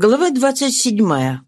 Глава двадцать седьмая.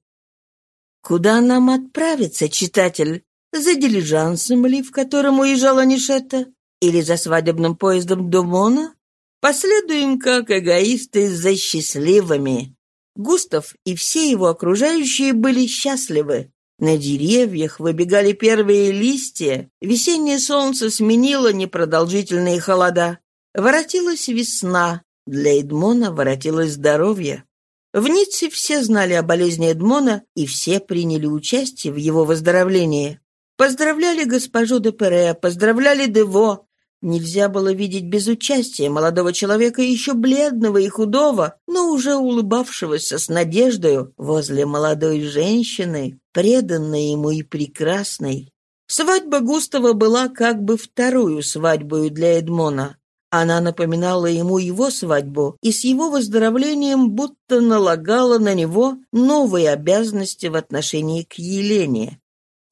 Куда нам отправиться, читатель? За дилижансом ли, в котором уезжала Нишета? Или за свадебным поездом до Мона? Последуем, как эгоисты, за счастливыми. Густав и все его окружающие были счастливы. На деревьях выбегали первые листья, весеннее солнце сменило непродолжительные холода. Воротилась весна, для Эдмона воротилось здоровье. В Ницце все знали о болезни Эдмона, и все приняли участие в его выздоровлении. Поздравляли госпожу де Пере, поздравляли Дево. Нельзя было видеть без участия молодого человека, еще бледного и худого, но уже улыбавшегося с надеждою возле молодой женщины, преданной ему и прекрасной. Свадьба Густава была как бы вторую свадьбой для Эдмона. Она напоминала ему его свадьбу и с его выздоровлением будто налагала на него новые обязанности в отношении к Елене.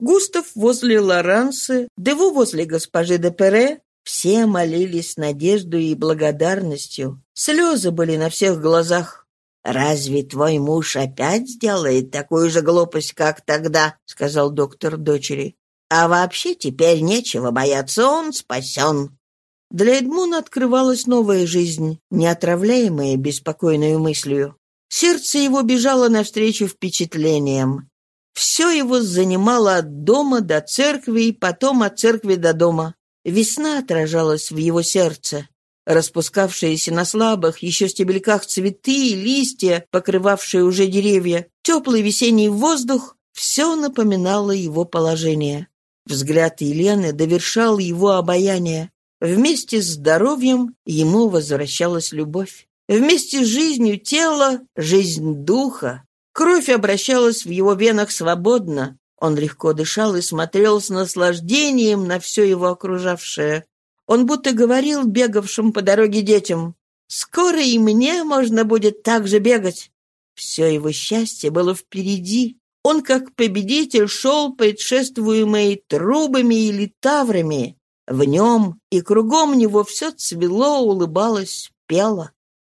Густав возле Лорансы, Деву возле госпожи де Пере, все молились надеждой и благодарностью. Слезы были на всех глазах. «Разве твой муж опять сделает такую же глупость, как тогда?» — сказал доктор дочери. «А вообще теперь нечего бояться, он спасен». Для Эдмуна открывалась новая жизнь, не отравляемая беспокойной мыслью. Сердце его бежало навстречу впечатлениям. Все его занимало от дома до церкви и потом от церкви до дома. Весна отражалась в его сердце. Распускавшиеся на слабых еще стебельках цветы и листья, покрывавшие уже деревья, теплый весенний воздух — все напоминало его положение. Взгляд Елены довершал его обаяние. Вместе с здоровьем ему возвращалась любовь. Вместе с жизнью тела — жизнь духа. Кровь обращалась в его венах свободно. Он легко дышал и смотрел с наслаждением на все его окружавшее. Он будто говорил бегавшим по дороге детям, «Скоро и мне можно будет так же бегать». Все его счастье было впереди. Он, как победитель, шел предшествуемый трубами или таврами. В нем и кругом него все цвело, улыбалось, пело.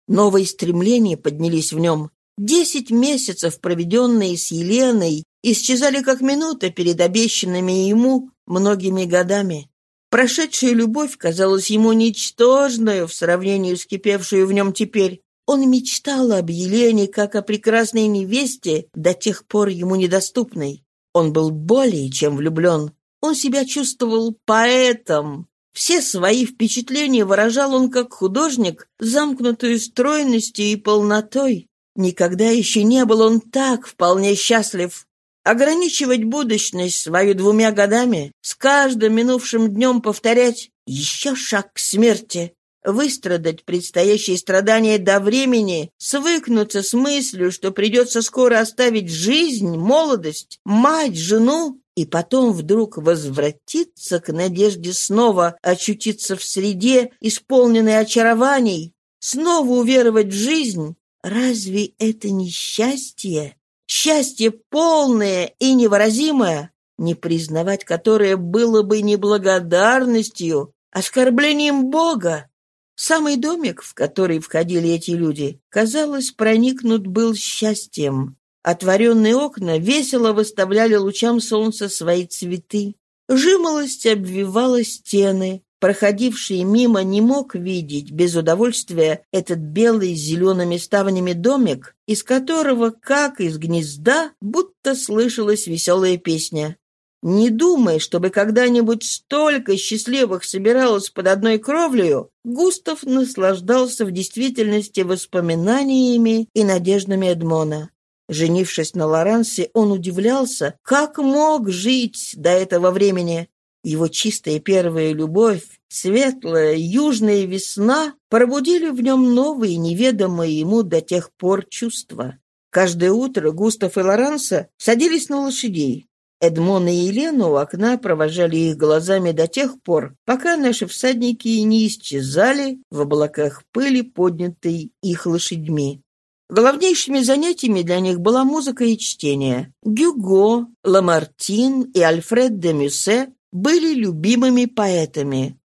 Новые стремления поднялись в нем. Десять месяцев, проведенные с Еленой, исчезали как минута перед обещанными ему многими годами. Прошедшая любовь казалась ему ничтожной в сравнении с кипевшей в нем теперь. Он мечтал об Елене как о прекрасной невесте, до тех пор ему недоступной. Он был более чем влюблен. Он себя чувствовал поэтом. Все свои впечатления выражал он как художник, замкнутую стройностью и полнотой. Никогда еще не был он так вполне счастлив. Ограничивать будущность свою двумя годами, с каждым минувшим днем повторять «еще шаг к смерти», выстрадать предстоящие страдания до времени, свыкнуться с мыслью, что придется скоро оставить жизнь, молодость, мать, жену, и потом вдруг возвратиться к надежде снова очутиться в среде, исполненной очарований, снова уверовать в жизнь, разве это не счастье? Счастье полное и невыразимое, не признавать которое было бы неблагодарностью, оскорблением Бога. Самый домик, в который входили эти люди, казалось, проникнут был счастьем. Отворенные окна весело выставляли лучам солнца свои цветы. Жимолость обвивала стены. Проходивший мимо не мог видеть без удовольствия этот белый с зелеными ставнями домик, из которого, как из гнезда, будто слышалась веселая песня. Не думая, чтобы когда-нибудь столько счастливых собиралось под одной кровлею, Густав наслаждался в действительности воспоминаниями и надеждами Эдмона. Женившись на Лорансе, он удивлялся, как мог жить до этого времени. Его чистая первая любовь, светлая южная весна пробудили в нем новые, неведомые ему до тех пор чувства. Каждое утро Густав и Лоранса садились на лошадей. Эдмон и Елену у окна провожали их глазами до тех пор, пока наши всадники не исчезали в облаках пыли, поднятой их лошадьми. Главнейшими занятиями для них была музыка и чтение. Гюго, Ламартин и Альфред де Мюссе были любимыми поэтами.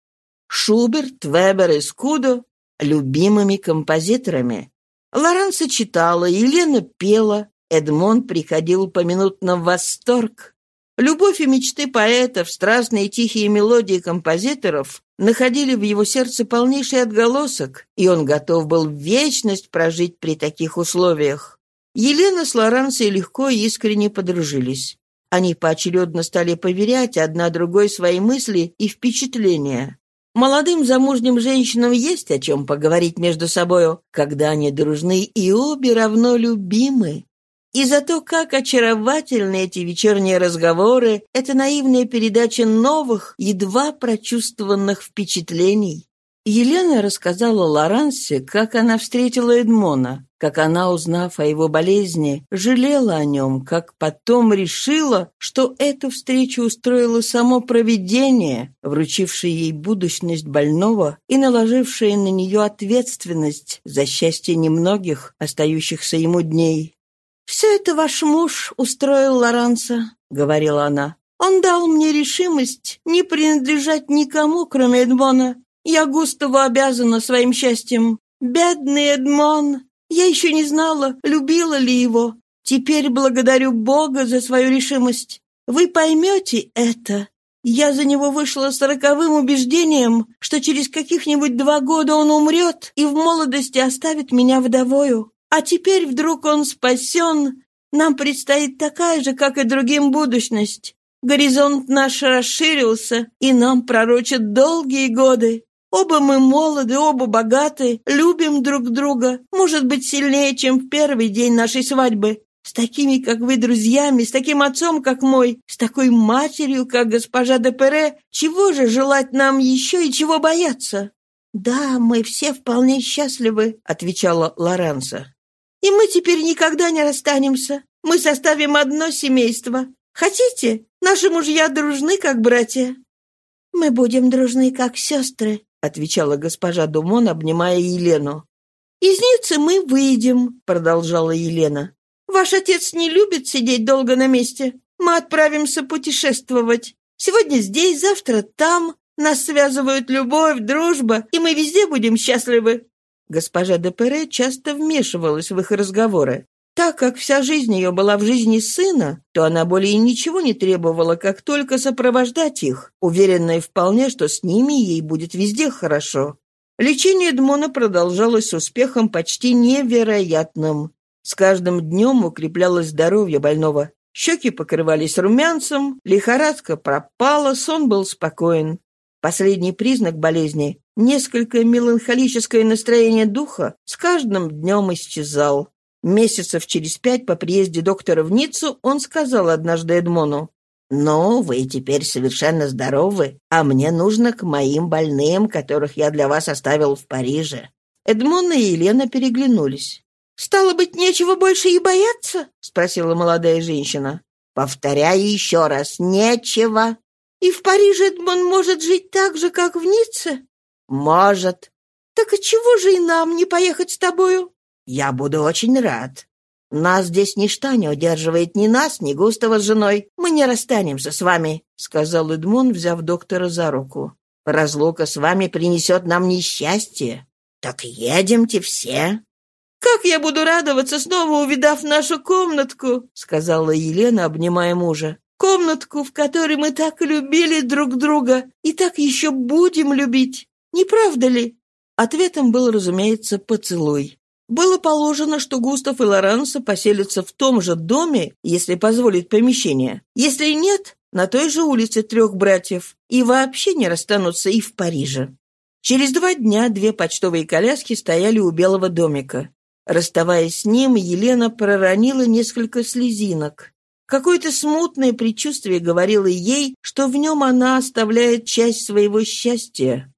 Шуберт, Вебер и Скудо – любимыми композиторами. Лоранса читала, Елена пела, Эдмон приходил поминутно в восторг. Любовь и мечты поэтов, страстные тихие мелодии композиторов находили в его сердце полнейший отголосок, и он готов был вечность прожить при таких условиях. Елена с Лорансой легко и искренне подружились. Они поочередно стали поверять одна другой свои мысли и впечатления. Молодым замужним женщинам есть о чем поговорить между собою, когда они дружны и обе равно любимы. И за то, как очаровательны эти вечерние разговоры, это наивная передача новых, едва прочувствованных впечатлений. Елена рассказала Лорансе, как она встретила Эдмона, как она, узнав о его болезни, жалела о нем, как потом решила, что эту встречу устроило само провидение, вручившее ей будущность больного и наложившее на нее ответственность за счастье немногих, остающихся ему дней. «Все это ваш муж устроил Лоранса», — говорила она. «Он дал мне решимость не принадлежать никому, кроме Эдмона, я Густаву обязана своим счастьем. Бедный Эдмон! Я еще не знала, любила ли его. Теперь благодарю Бога за свою решимость. Вы поймете это. Я за него вышла с роковым убеждением, что через каких-нибудь два года он умрет и в молодости оставит меня вдовою. А теперь вдруг он спасен. Нам предстоит такая же, как и другим, будущность. Горизонт наш расширился, и нам пророчат долгие годы. Оба мы молоды, оба богаты, любим друг друга, может быть, сильнее, чем в первый день нашей свадьбы. С такими, как вы, друзьями, с таким отцом, как мой, с такой матерью, как госпожа де Пере, чего же желать нам еще и чего бояться?» «Да, мы все вполне счастливы», — отвечала Лоренцо. «И мы теперь никогда не расстанемся. Мы составим одно семейство. Хотите? Наши мужья дружны, как братья». «Мы будем дружны, как сестры», отвечала госпожа Думон, обнимая Елену. «Из Ниццы мы выйдем», — продолжала Елена. «Ваш отец не любит сидеть долго на месте. Мы отправимся путешествовать. Сегодня здесь, завтра там. Нас связывают любовь, дружба, и мы везде будем счастливы». Госпожа де Пере часто вмешивалась в их разговоры. Так как вся жизнь ее была в жизни сына, то она более ничего не требовала, как только сопровождать их, уверенная вполне, что с ними ей будет везде хорошо. Лечение Эдмона продолжалось с успехом почти невероятным. С каждым днем укреплялось здоровье больного. Щеки покрывались румянцем, лихорадка пропала, сон был спокоен. Последний признак болезни, несколько меланхолическое настроение духа, с каждым днем исчезал. Месяцев через пять по приезде доктора в Ниццу он сказал однажды Эдмону, «Ну, вы теперь совершенно здоровы, а мне нужно к моим больным, которых я для вас оставил в Париже». Эдмон и Елена переглянулись. «Стало быть, нечего больше и бояться?» — спросила молодая женщина. «Повторяю еще раз, нечего». «И в Париже Эдмон может жить так же, как в Ницце?» «Может». «Так и чего же и нам не поехать с тобою?» «Я буду очень рад. Нас здесь ничто не удерживает ни нас, ни Густава с женой. Мы не расстанемся с вами», — сказал Эдмон, взяв доктора за руку. «Разлука с вами принесет нам несчастье. Так едемте все». «Как я буду радоваться, снова увидав нашу комнатку», — сказала Елена, обнимая мужа. «Комнатку, в которой мы так любили друг друга и так еще будем любить. Не правда ли?» Ответом был, разумеется, поцелуй. Было положено, что Густав и Лоренцо поселятся в том же доме, если позволит помещение. Если нет, на той же улице трех братьев, и вообще не расстанутся и в Париже. Через два дня две почтовые коляски стояли у Белого домика. Расставаясь с ним, Елена проронила несколько слезинок. Какое-то смутное предчувствие говорило ей, что в нем она оставляет часть своего счастья.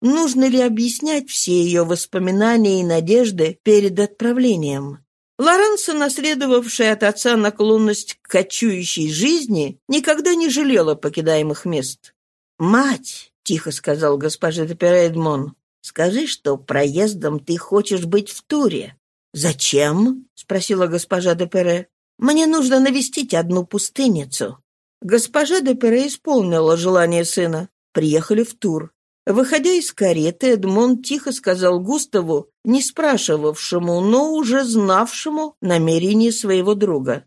Нужно ли объяснять все ее воспоминания и надежды перед отправлением? Лоранса, наследовавшая от отца наклонность к кочующей жизни, никогда не жалела покидаемых мест. «Мать!» — тихо сказал госпожа де Перейдмон. «Скажи, что проездом ты хочешь быть в туре». «Зачем?» — спросила госпожа де Пере. «Мне нужно навестить одну пустынницу». Госпожа де Пере исполнила желание сына. Приехали в тур. Выходя из кареты, Эдмон тихо сказал Густаву, не спрашивавшему, но уже знавшему намерение своего друга.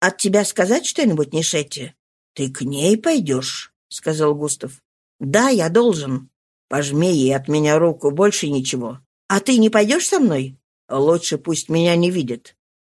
«От тебя сказать что-нибудь, Нишете?» «Ты к ней пойдешь?» — сказал Густав. «Да, я должен. Пожми ей от меня руку, больше ничего. А ты не пойдешь со мной? Лучше пусть меня не видит».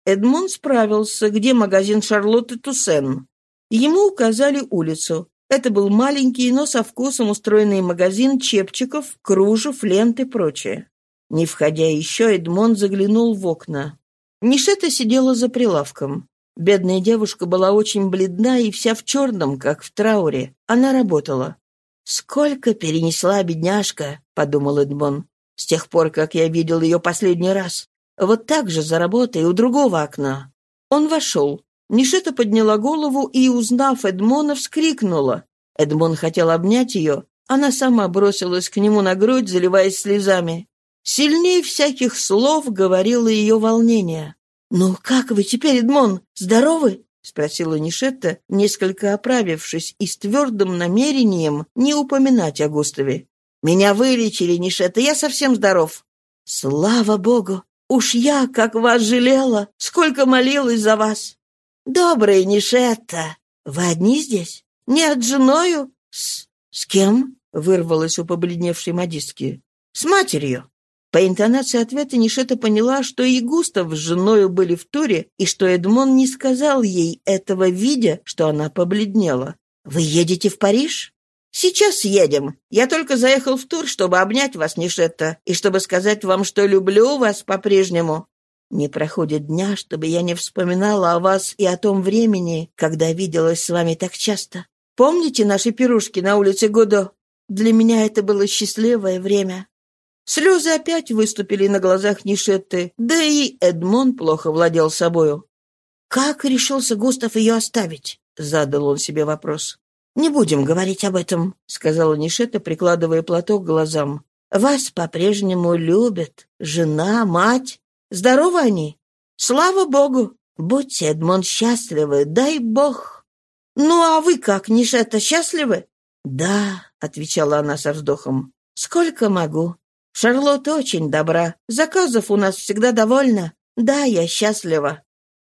Эдмон справился, где магазин Шарлотты Туссен. Ему указали улицу. Это был маленький, но со вкусом устроенный магазин чепчиков, кружев, лент и прочее. Не входя еще, Эдмон заглянул в окна. Нишета сидела за прилавком. Бедная девушка была очень бледна и вся в черном, как в трауре. Она работала. «Сколько перенесла бедняжка», — подумал Эдмон, «с тех пор, как я видел ее последний раз. Вот так же за работой у другого окна». Он вошел. Нишета подняла голову и, узнав Эдмона, вскрикнула. Эдмон хотел обнять ее. Она сама бросилась к нему на грудь, заливаясь слезами. Сильнее всяких слов говорило ее волнение. «Ну, как вы теперь, Эдмон? Здоровы?» — спросила Нишетта, несколько оправившись и с твердым намерением не упоминать о Густаве. «Меня вылечили, Нишетта, я совсем здоров». «Слава Богу! Уж я, как вас жалела, сколько молилась за вас!» «Добрая Нишетта! Вы одни здесь? Нет, женою?» «С... с кем?» — вырвалось у побледневшей модистки. «С матерью». По интонации ответа Нишета поняла, что и Густав с женою были в туре, и что Эдмон не сказал ей этого, видя, что она побледнела. «Вы едете в Париж?» «Сейчас едем. Я только заехал в тур, чтобы обнять вас, Нишетта, и чтобы сказать вам, что люблю вас по-прежнему. Не проходит дня, чтобы я не вспоминала о вас и о том времени, когда виделась с вами так часто. Помните наши пирушки на улице Годо? Для меня это было счастливое время. Слезы опять выступили на глазах Нишетты, да и Эдмон плохо владел собою. «Как решился Густав ее оставить?» — задал он себе вопрос. «Не будем говорить об этом», — сказала Нишетта, прикладывая платок к глазам. «Вас по-прежнему любят. Жена, мать. Здоровы они? Слава Богу! Будьте, Эдмон, счастливы, дай Бог!» «Ну, а вы как, Нишетта, счастливы?» «Да», — отвечала она со вздохом. «Сколько могу. Шарлотта очень добра. Заказов у нас всегда довольно. Да, я счастлива».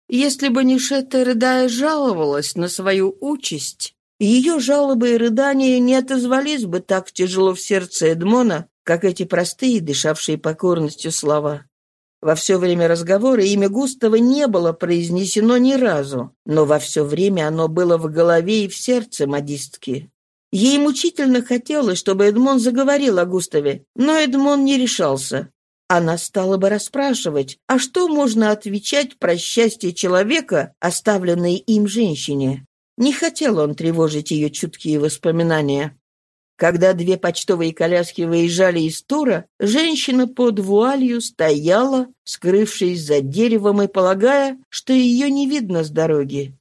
Если бы Нишетта, рыдая, жаловалась на свою участь, ее жалобы и рыдания не отозвались бы так тяжело в сердце Эдмона, как эти простые, дышавшие покорностью слова. Во все время разговора имя Густава не было произнесено ни разу, но во все время оно было в голове и в сердце модистки. Ей мучительно хотелось, чтобы Эдмон заговорил о Густаве, но Эдмон не решался. Она стала бы расспрашивать, а что можно отвечать про счастье человека, оставленной им женщине? Не хотел он тревожить ее чуткие воспоминания. Когда две почтовые коляски выезжали из тура, женщина под вуалью стояла, скрывшись за деревом и полагая, что ее не видно с дороги.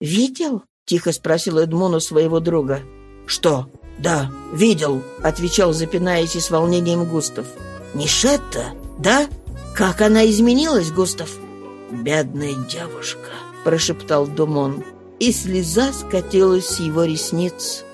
«Видел?» — тихо спросил Эдмон у своего друга. «Что?» «Да, видел», — отвечал, запинаясь и с волнением Густав. «Нишетта? Да? Как она изменилась, Густав?» «Бедная девушка», — прошептал Думон, и слеза скатилась с его ресниц.